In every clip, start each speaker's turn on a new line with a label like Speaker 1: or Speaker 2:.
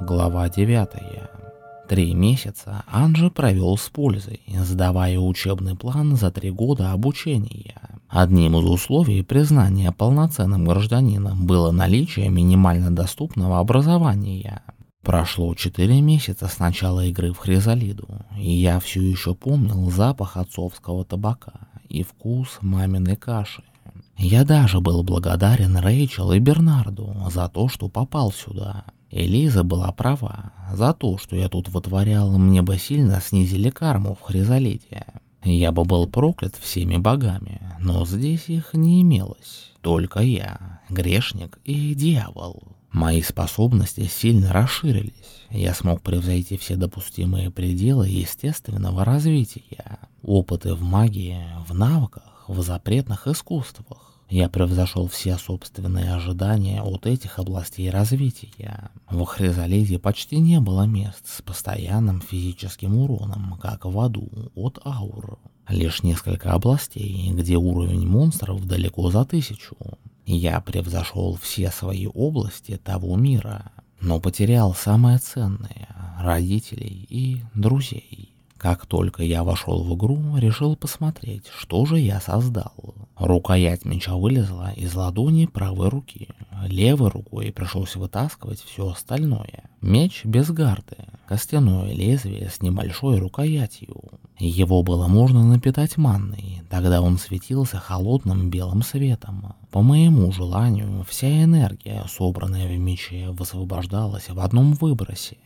Speaker 1: Глава 9. Три месяца Анжи провел с пользой, сдавая учебный план за три года обучения. Одним из условий признания полноценным гражданином было наличие минимально доступного образования. Прошло четыре месяца с начала игры в Хризалиду, и я все еще помнил запах отцовского табака и вкус маминой каши. Я даже был благодарен Рэйчел и Бернарду за то, что попал сюда. Элиза была права. За то, что я тут вытворял, мне бы сильно снизили карму в Хризалите. Я бы был проклят всеми богами, но здесь их не имелось. Только я, грешник и дьявол. Мои способности сильно расширились. Я смог превзойти все допустимые пределы естественного развития. Опыты в магии, в навыках, в запретных искусствах. Я превзошел все собственные ожидания от этих областей развития. В Хризализе почти не было мест с постоянным физическим уроном, как в аду от аур. Лишь несколько областей, где уровень монстров далеко за тысячу. Я превзошел все свои области того мира, но потерял самое ценное — родителей и друзей. Как только я вошел в игру, решил посмотреть, что же я создал. Рукоять меча вылезла из ладони правой руки. Левой рукой пришлось вытаскивать все остальное. Меч без гарды, костяное лезвие с небольшой рукоятью. Его было можно напитать манной, тогда он светился холодным белым светом. По моему желанию, вся энергия, собранная в мече, высвобождалась в одном выбросе.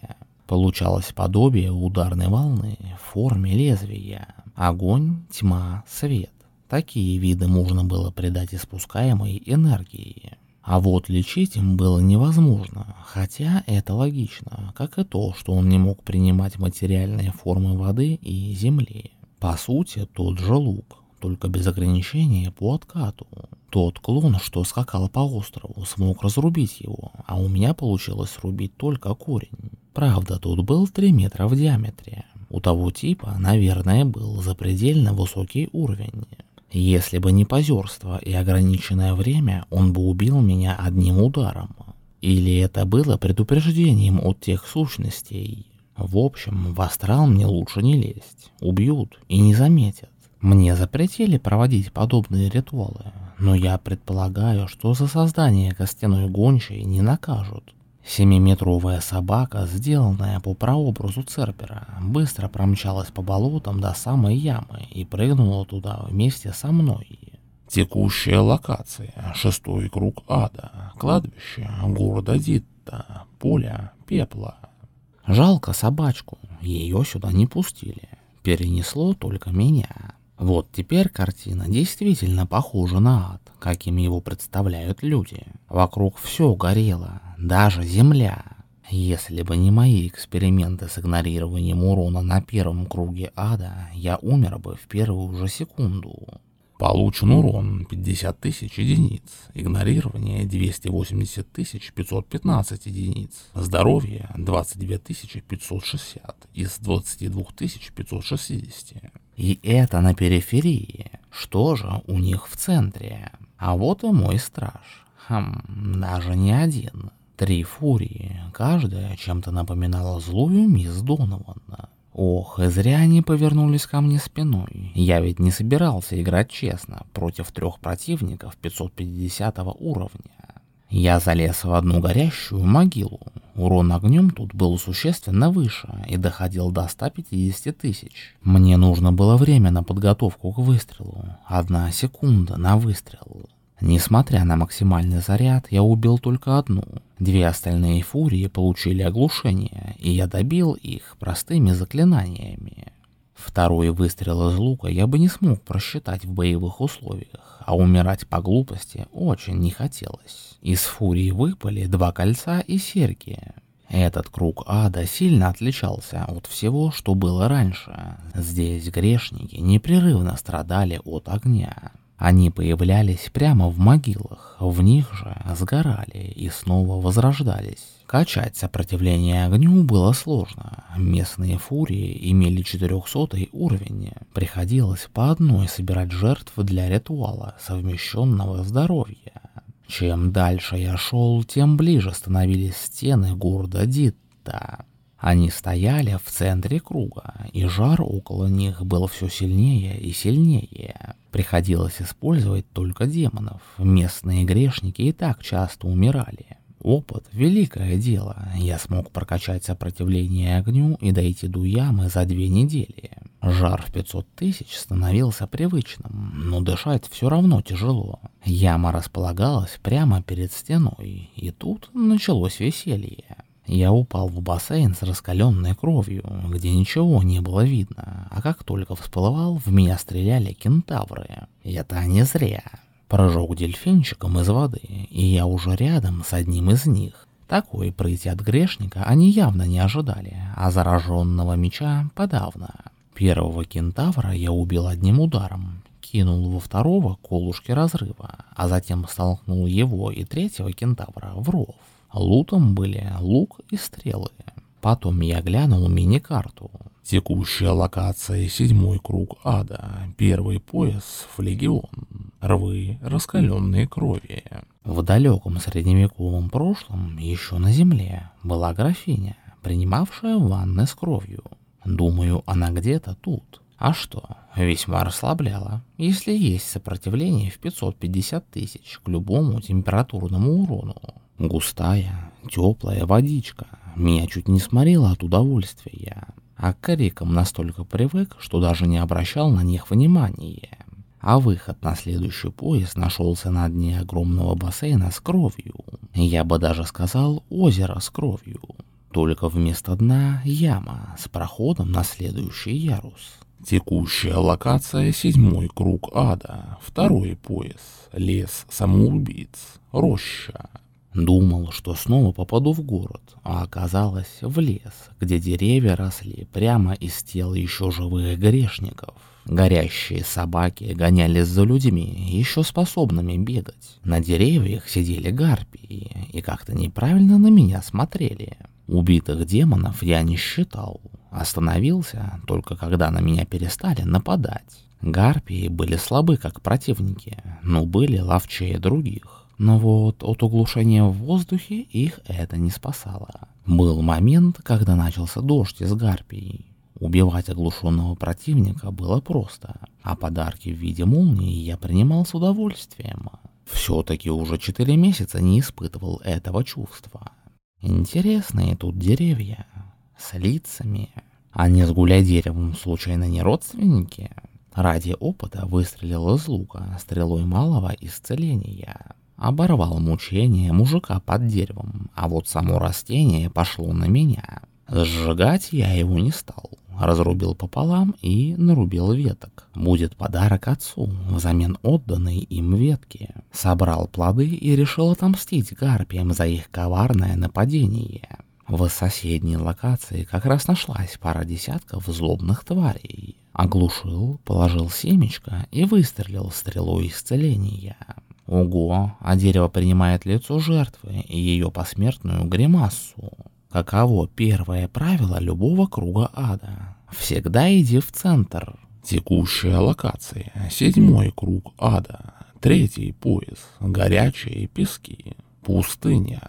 Speaker 1: Получалось подобие ударной волны в форме лезвия. Огонь, тьма, свет. Такие виды можно было придать испускаемой энергии. А вот лечить им было невозможно, хотя это логично, как и то, что он не мог принимать материальные формы воды и земли. По сути, тот же лук, только без ограничения по откату. Тот клон, что скакал по острову, смог разрубить его, а у меня получилось рубить только корень. Правда, тут был 3 метра в диаметре. У того типа, наверное, был запредельно высокий уровень. Если бы не позерство и ограниченное время, он бы убил меня одним ударом. Или это было предупреждением от тех сущностей? В общем, в астрал мне лучше не лезть. Убьют и не заметят. Мне запретили проводить подобные ритуалы, но я предполагаю, что за создание костяной гончей не накажут. Семиметровая собака, сделанная по прообразу Цербера, быстро промчалась по болотам до самой ямы и прыгнула туда вместе со мной. Текущая локация. Шестой круг ада. Кладбище города Дитта. Поле пепла. Жалко собачку. Ее сюда не пустили. Перенесло только меня. Вот теперь картина действительно похожа на ад, каким его представляют люди. Вокруг все горело, даже земля. Если бы не мои эксперименты с игнорированием урона на первом круге ада, я умер бы в первую же секунду. Получен урон 50 тысяч единиц, игнорирование 280 515 единиц, здоровье 22 560 из 22 560. И это на периферии. Что же у них в центре? А вот и мой страж. Хм, даже не один. Три фурии, каждая чем-то напоминала злую мисс Донован. Ох, и зря они повернулись ко мне спиной. Я ведь не собирался играть честно против трех противников 550 уровня. Я залез в одну горящую могилу. Урон огнем тут был существенно выше и доходил до 150 тысяч. Мне нужно было время на подготовку к выстрелу. Одна секунда на выстрел. Несмотря на максимальный заряд, я убил только одну. Две остальные фурии получили оглушение, и я добил их простыми заклинаниями. Второй выстрел из лука я бы не смог просчитать в боевых условиях, а умирать по глупости очень не хотелось. Из фурии выпали два кольца и серьги. Этот круг ада сильно отличался от всего, что было раньше. Здесь грешники непрерывно страдали от огня. Они появлялись прямо в могилах, в них же сгорали и снова возрождались. Качать сопротивление огню было сложно. Местные фурии имели 400 уровень. Приходилось по одной собирать жертв для ритуала совмещенного здоровья. Чем дальше я шел, тем ближе становились стены города Дитта. Они стояли в центре круга, и жар около них был все сильнее и сильнее. Приходилось использовать только демонов. Местные грешники и так часто умирали. Опыт — великое дело. Я смог прокачать сопротивление огню и дойти до ямы за две недели. Жар в 500 тысяч становился привычным, но дышать все равно тяжело. Яма располагалась прямо перед стеной, и тут началось веселье. Я упал в бассейн с раскаленной кровью, где ничего не было видно, а как только всплывал, в меня стреляли кентавры. Это не зря. Прожег дельфинчиком из воды, и я уже рядом с одним из них. Такой прыти от грешника они явно не ожидали, а зараженного меча подавно. Первого кентавра я убил одним ударом, кинул во второго колушки разрыва, а затем столкнул его и третьего кентавра в ров. Лутом были лук и стрелы. Потом я глянул мини-карту. Текущая локация седьмой круг ада, первый пояс в легион, рвы, раскаленные крови. В далеком средневековом прошлом, еще на земле, была графиня, принимавшая ванны с кровью. Думаю, она где-то тут. А что, весьма расслабляла, если есть сопротивление в 550 тысяч к любому температурному урону. Густая, теплая водичка меня чуть не сморила от удовольствия а к корикам настолько привык, что даже не обращал на них внимания. А выход на следующий пояс нашелся на дне огромного бассейна с кровью. Я бы даже сказал озеро с кровью. Только вместо дна яма с проходом на следующий ярус. Текущая локация — седьмой круг ада, второй пояс, лес самоубийц, роща. Думал, что снова попаду в город, а оказалось в лес, где деревья росли прямо из тел еще живых грешников. Горящие собаки гонялись за людьми, еще способными бегать. На деревьях сидели гарпии и как-то неправильно на меня смотрели. Убитых демонов я не считал. Остановился только когда на меня перестали нападать. Гарпии были слабы как противники, но были ловчее других. Но вот от углушения в воздухе их это не спасало. Был момент, когда начался дождь из гарпий. Убивать оглушенного противника было просто, а подарки в виде молнии я принимал с удовольствием. Все-таки уже четыре месяца не испытывал этого чувства. Интересные тут деревья, с лицами. Они с гуля-деревом случайно не родственники? Ради опыта выстрелил из лука стрелой малого исцеления. Оборвал мучение мужика под деревом, а вот само растение пошло на меня. Сжигать я его не стал. Разрубил пополам и нарубил веток. Будет подарок отцу, взамен отданной им ветки. Собрал плоды и решил отомстить гарпиям за их коварное нападение. В соседней локации как раз нашлась пара десятков злобных тварей. Оглушил, положил семечко и выстрелил стрелой исцеления. Ого, а дерево принимает лицо жертвы и ее посмертную гримасу. Каково первое правило любого круга ада? Всегда иди в центр. Текущая локация. Седьмой круг ада. Третий пояс. Горячие пески. Пустыня.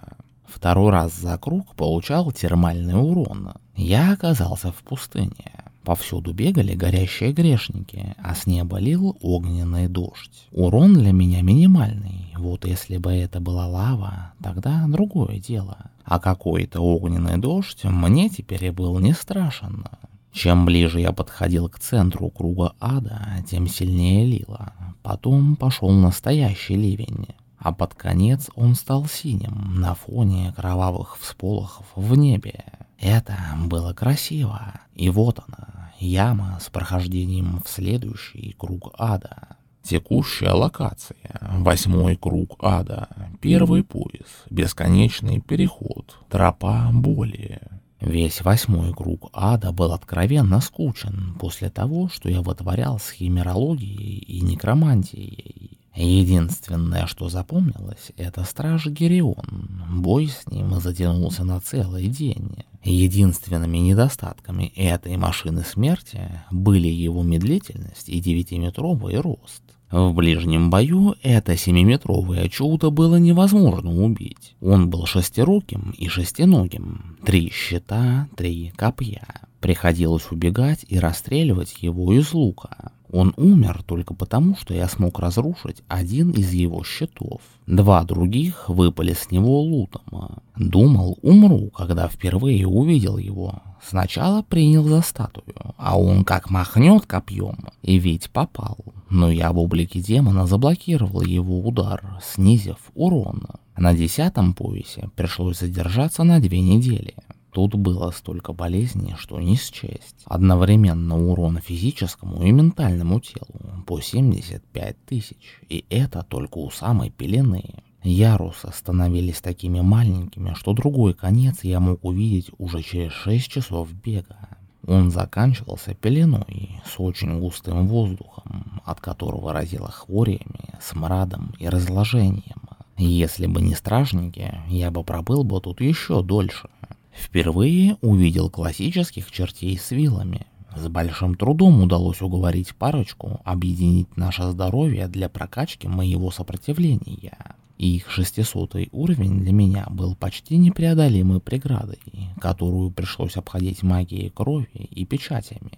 Speaker 1: Второй раз за круг получал термальный урон. Я оказался в пустыне. Повсюду бегали горящие грешники, а с неба лил огненный дождь. Урон для меня минимальный, вот если бы это была лава, тогда другое дело. А какой-то огненный дождь мне теперь был не страшен. Чем ближе я подходил к центру круга ада, тем сильнее лило. Потом пошел настоящий ливень, а под конец он стал синим на фоне кровавых всполохов в небе. Это было красиво. И вот она, яма с прохождением в следующий круг ада. Текущая локация. Восьмой круг ада. Первый пояс. Бесконечный переход. Тропа боли. Весь восьмой круг ада был откровенно скучен после того, что я вытворял с химерологией и некромантией. Единственное, что запомнилось, это страж Герион. Бой с ним затянулся на целый день. Единственными недостатками этой машины смерти были его медлительность и девятиметровый рост. В ближнем бою это семиметровое чудо было невозможно убить. Он был шестируким и шестиногим. Три щита, три копья. Приходилось убегать и расстреливать его из лука. Он умер только потому, что я смог разрушить один из его щитов. Два других выпали с него лутом. Думал, умру, когда впервые увидел его. Сначала принял за статую, а он как махнет копьем, и ведь попал. Но я в облике демона заблокировал его удар, снизив урон. На десятом поясе пришлось задержаться на две недели. Тут было столько болезней, что не счесть. Одновременно урон физическому и ментальному телу по 75 тысяч, и это только у самой пелены. Ярусы становились такими маленькими, что другой конец я мог увидеть уже через 6 часов бега. Он заканчивался пеленой с очень густым воздухом, от которого разило хворями, смрадом и разложением. Если бы не стражники, я бы пробыл бы тут еще дольше. Впервые увидел классических чертей с вилами. С большим трудом удалось уговорить парочку объединить наше здоровье для прокачки моего сопротивления. Их 600 уровень для меня был почти непреодолимой преградой, которую пришлось обходить магией крови и печатями.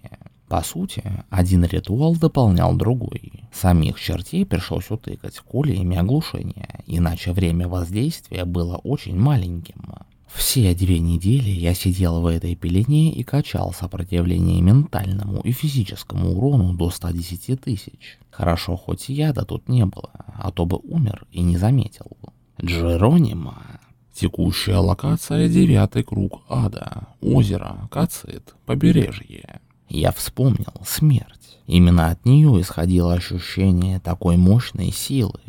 Speaker 1: По сути, один ритуал дополнял другой. Самих чертей пришлось утыкать кулиями оглушения, иначе время воздействия было очень маленьким. Все две недели я сидел в этой пелене и качал сопротивление ментальному и физическому урону до 110 тысяч. Хорошо, хоть яда тут не было, а то бы умер и не заметил. Джеронима. Текущая локация — девятый круг ада. Озеро, Кацит, побережье. Я вспомнил смерть. Именно от нее исходило ощущение такой мощной силы.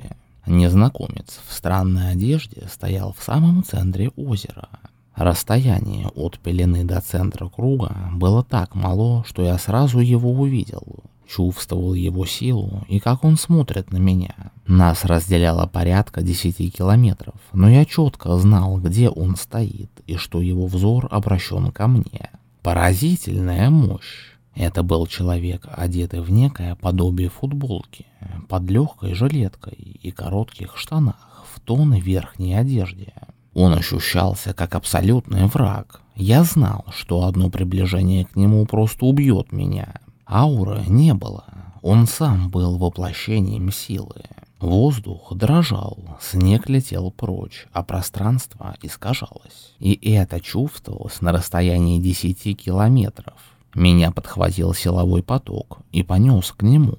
Speaker 1: Незнакомец в странной одежде стоял в самом центре озера. Расстояние от пелены до центра круга было так мало, что я сразу его увидел. Чувствовал его силу и как он смотрит на меня. Нас разделяло порядка 10 километров, но я четко знал, где он стоит и что его взор обращен ко мне. Поразительная мощь. Это был человек, одетый в некое подобие футболки, под легкой жилеткой и коротких штанах в тон верхней одежде. Он ощущался как абсолютный враг. Я знал, что одно приближение к нему просто убьет меня. Ауры не было. Он сам был воплощением силы. Воздух дрожал, снег летел прочь, а пространство искажалось. И это чувствовалось на расстоянии десяти километров. Меня подхватил силовой поток и понес к нему.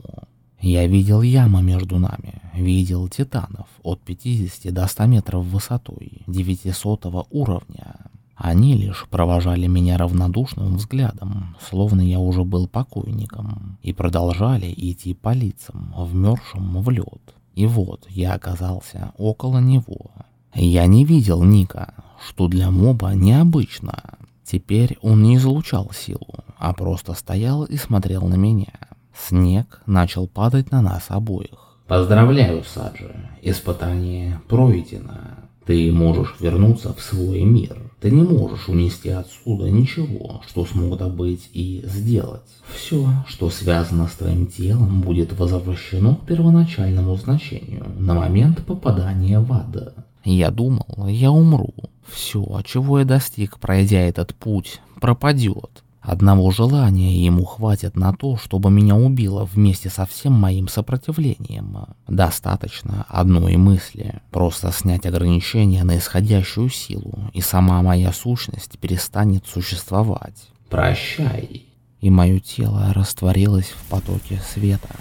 Speaker 1: Я видел ямы между нами, видел титанов от 50 до 100 метров высотой, 900 уровня. Они лишь провожали меня равнодушным взглядом, словно я уже был покойником, и продолжали идти по лицам, вмерзшим в лед. И вот я оказался около него. Я не видел Ника, что для моба необычно. Теперь он не излучал силу, а просто стоял и смотрел на меня. Снег начал падать на нас обоих.
Speaker 2: «Поздравляю, Саджи, испытание пройдено. Ты можешь вернуться в свой мир. Ты не можешь унести отсюда ничего, что смог добыть и сделать. Все, что связано с твоим телом, будет возвращено к первоначальному значению на момент попадания в ад.
Speaker 1: Я думал, я умру. Все, чего я достиг, пройдя этот путь, пропадет. Одного желания ему хватит на то, чтобы меня убило вместе со всем моим сопротивлением. Достаточно одной мысли, просто снять ограничения на исходящую силу, и сама моя сущность перестанет существовать.
Speaker 2: Прощай.
Speaker 1: И мое тело растворилось в потоке света.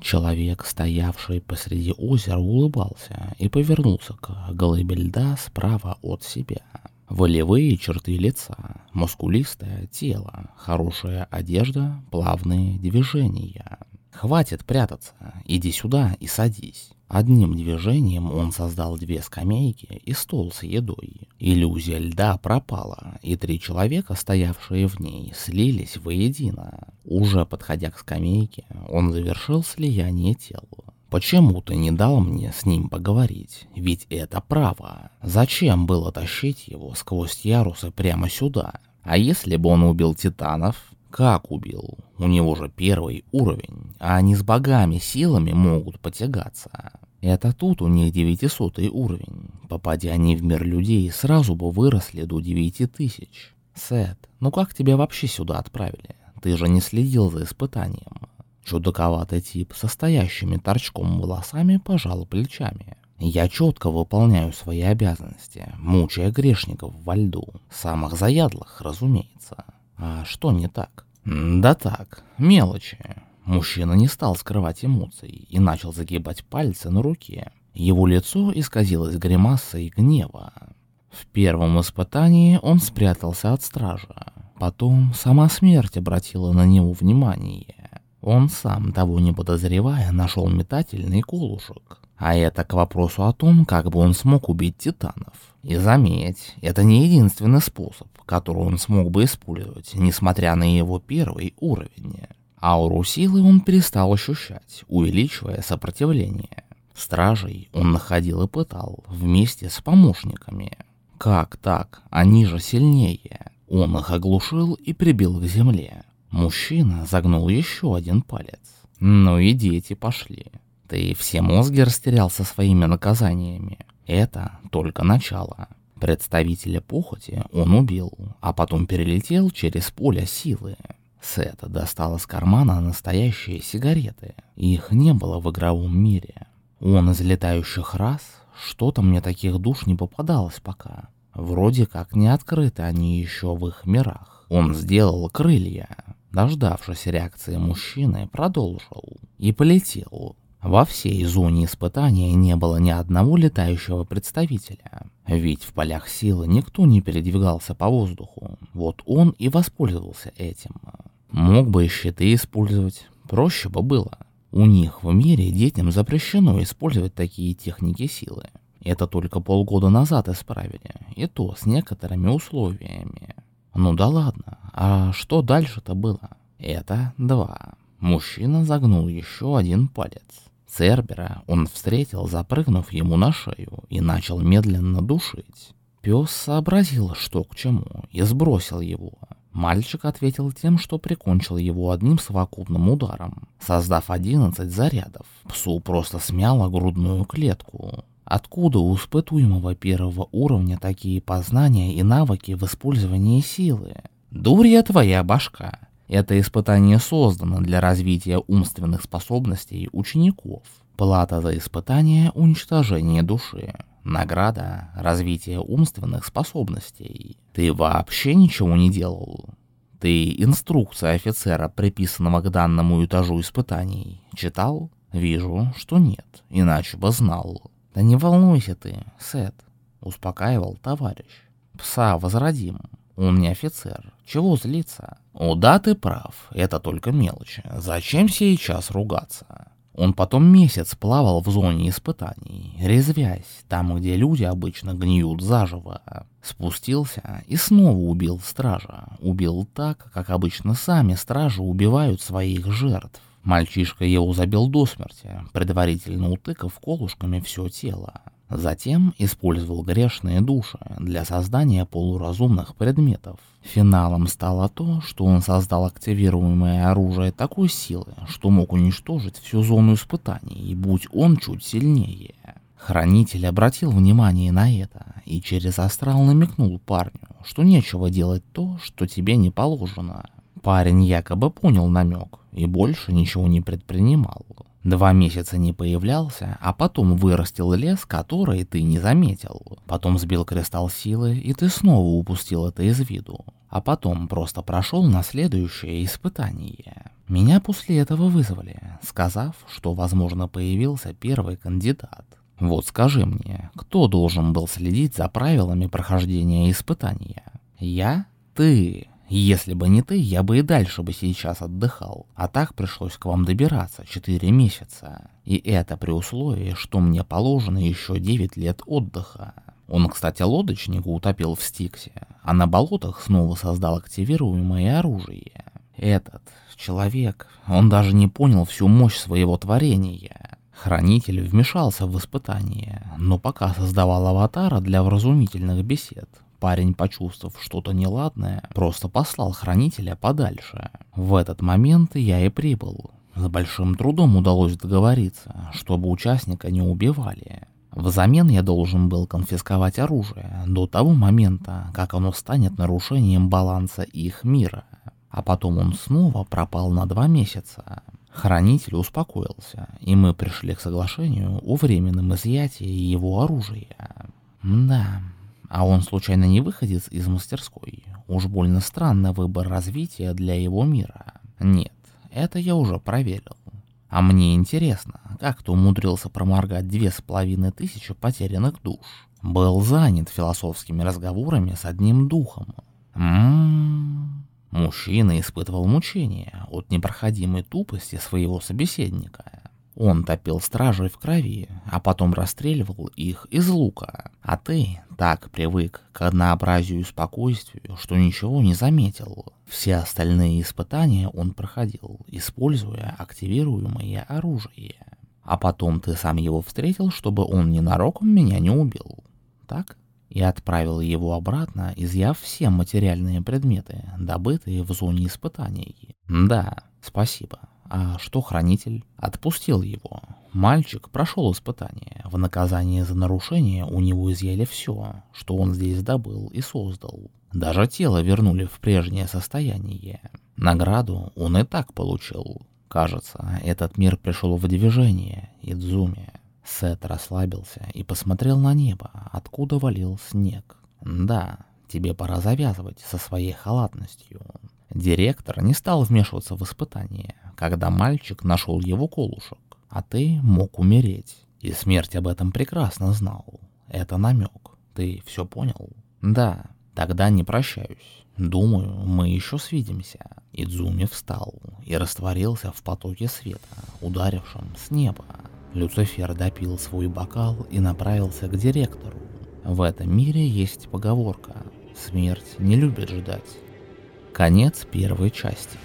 Speaker 1: Человек, стоявший посреди озера, улыбался и повернулся к глыбе льда справа от себя. Волевые черты лица, мускулистое тело, хорошая одежда, плавные движения. Хватит прятаться, иди сюда и садись. Одним движением он создал две скамейки и стол с едой. Иллюзия льда пропала, и три человека, стоявшие в ней, слились воедино. Уже подходя к скамейке, он завершил слияние тела. Почему ты не дал мне с ним поговорить? Ведь это право. Зачем было тащить его сквозь ярусы прямо сюда? А если бы он убил титанов? Как убил? У него же первый уровень, а они с богами силами могут потягаться. Это тут у них 900 уровень. Попадя они в мир людей, сразу бы выросли до 9000. Сет, ну как тебя вообще сюда отправили? Ты же не следил за испытанием. Чудаковатый тип, состоящими торчком волосами, пожал плечами. Я четко выполняю свои обязанности, мучая грешников во льду. Самых заядлых, разумеется. А что не так? Да так, мелочи. Мужчина не стал скрывать эмоций и начал загибать пальцы на руке. Его лицо исказилось гримасой гнева. В первом испытании он спрятался от стража. Потом сама смерть обратила на него внимание. Он сам, того не подозревая, нашел метательный колушек. А это к вопросу о том, как бы он смог убить титанов. И заметь, это не единственный способ, который он смог бы использовать, несмотря на его первый уровень. Ауру силы он перестал ощущать, увеличивая сопротивление. Стражей он находил и пытал, вместе с помощниками. Как так? Они же сильнее. Он их оглушил и прибил к земле. Мужчина загнул еще один палец. Ну и дети пошли. Ты все мозги растерял со своими наказаниями. Это только начало. Представителя похоти он убил, а потом перелетел через поле силы. Сет достал из кармана настоящие сигареты. Их не было в игровом мире. Он из летающих рас, что-то мне таких душ не попадалось пока. Вроде как не открыты они еще в их мирах. Он сделал крылья. Дождавшись реакции мужчины, продолжил и полетел. Во всей зоне испытания не было ни одного летающего представителя, ведь в полях силы никто не передвигался по воздуху. Вот он и воспользовался этим. Мог бы и щиты использовать, проще бы было. У них в мире детям запрещено использовать такие техники силы. Это только полгода назад исправили, и то с некоторыми условиями. Ну да ладно, а что дальше-то было? Это два. Мужчина загнул еще один палец. Цербера он встретил, запрыгнув ему на шею, и начал медленно душить. Пес сообразил, что к чему, и сбросил его. Мальчик ответил тем, что прикончил его одним совокупным ударом, создав 11 зарядов. Псу просто смяло грудную клетку. Откуда у испытуемого первого уровня такие познания и навыки в использовании силы? Дурья твоя башка. Это испытание создано для развития умственных способностей учеников. Плата за испытание – уничтожение души. Награда – развитие умственных способностей. Ты вообще ничего не делал. Ты инструкция офицера, приписанного к данному этажу испытаний, читал? Вижу, что нет, иначе бы знал. Да не волнуйся ты, Сет, успокаивал товарищ. Пса возродим. Он не офицер. Чего злиться? О, да, ты прав. Это только мелочи. Зачем сейчас ругаться? Он потом месяц плавал в зоне испытаний, резвясь, там, где люди обычно гниют заживо. Спустился и снова убил стража. Убил так, как обычно сами стражи убивают своих жертв. Мальчишка его забил до смерти, предварительно утыкав колушками все тело. Затем использовал грешные души для создания полуразумных предметов. Финалом стало то, что он создал активируемое оружие такой силы, что мог уничтожить всю зону испытаний, и будь он чуть сильнее. Хранитель обратил внимание на это и через астрал намекнул парню, что нечего делать то, что тебе не положено. Парень якобы понял намек и больше ничего не предпринимал. Два месяца не появлялся, а потом вырастил лес, который ты не заметил. Потом сбил кристалл силы, и ты снова упустил это из виду. А потом просто прошел на следующее испытание. Меня после этого вызвали, сказав, что, возможно, появился первый кандидат. Вот скажи мне, кто должен был следить за правилами прохождения испытания? Я? Ты? Если бы не ты, я бы и дальше бы сейчас отдыхал. А так пришлось к вам добираться 4 месяца. И это при условии, что мне положено еще 9 лет отдыха. Он, кстати, лодочника утопил в Стиксе, а на болотах снова создал активируемое оружие. Этот человек, он даже не понял всю мощь своего творения. Хранитель вмешался в испытание, но пока создавал аватара для вразумительных бесед, парень, почувствовав что-то неладное, просто послал хранителя подальше. В этот момент я и прибыл. С большим трудом удалось договориться, чтобы участника не убивали. Взамен я должен был конфисковать оружие до того момента, как оно станет нарушением баланса их мира. А потом он снова пропал на два месяца. Хранитель успокоился, и мы пришли к соглашению о временном изъятии его оружия. Да, а он случайно не выходит из мастерской? Уж больно странный выбор развития для его мира. Нет, это я уже проверил. А мне интересно, как ты умудрился проморгать две с половиной тысячи потерянных душ? Был занят философскими разговорами с одним духом. Ммм... Мужчина испытывал мучения от непроходимой тупости своего собеседника. Он топил стражей в крови, а потом расстреливал их из лука. А ты так привык к однообразию и спокойствию, что ничего не заметил. Все остальные испытания он проходил, используя активируемое оружие. А потом ты сам его встретил, чтобы он ненароком меня не убил. Так? И отправил его обратно, изъяв все материальные предметы, добытые в зоне испытаний. Да, спасибо. А что хранитель? Отпустил его. Мальчик прошел испытание. В наказание за нарушение у него изъяли все, что он здесь добыл и создал. Даже тело вернули в прежнее состояние. Награду он и так получил. Кажется, этот мир пришел в движение, Идзуми. Сет расслабился и посмотрел на небо, откуда валил снег. Да, тебе пора завязывать со своей халатностью. Директор не стал вмешиваться в испытание, когда мальчик нашел его колушек, а ты мог умереть. И смерть об этом прекрасно знал. Это намек. Ты все понял? Да, тогда не прощаюсь. Думаю, мы еще свидимся. Идзуми встал и растворился в потоке света, ударившем с неба. Люцифер допил свой бокал и направился к директору. В этом мире есть поговорка «Смерть не любит ждать». Конец первой части.